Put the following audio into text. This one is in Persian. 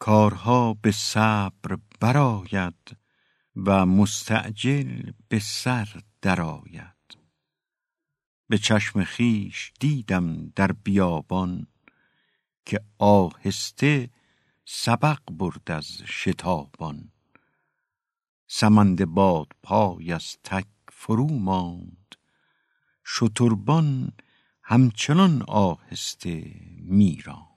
کارها به صبر برآید و مستعجل به سر درآید. به چشم خیش دیدم در بیابان که آهسته سبق برد از شتابان. سمند باد پای از تک فرو ماند. شتربان همچنان آهسته میران.